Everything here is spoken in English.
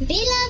bila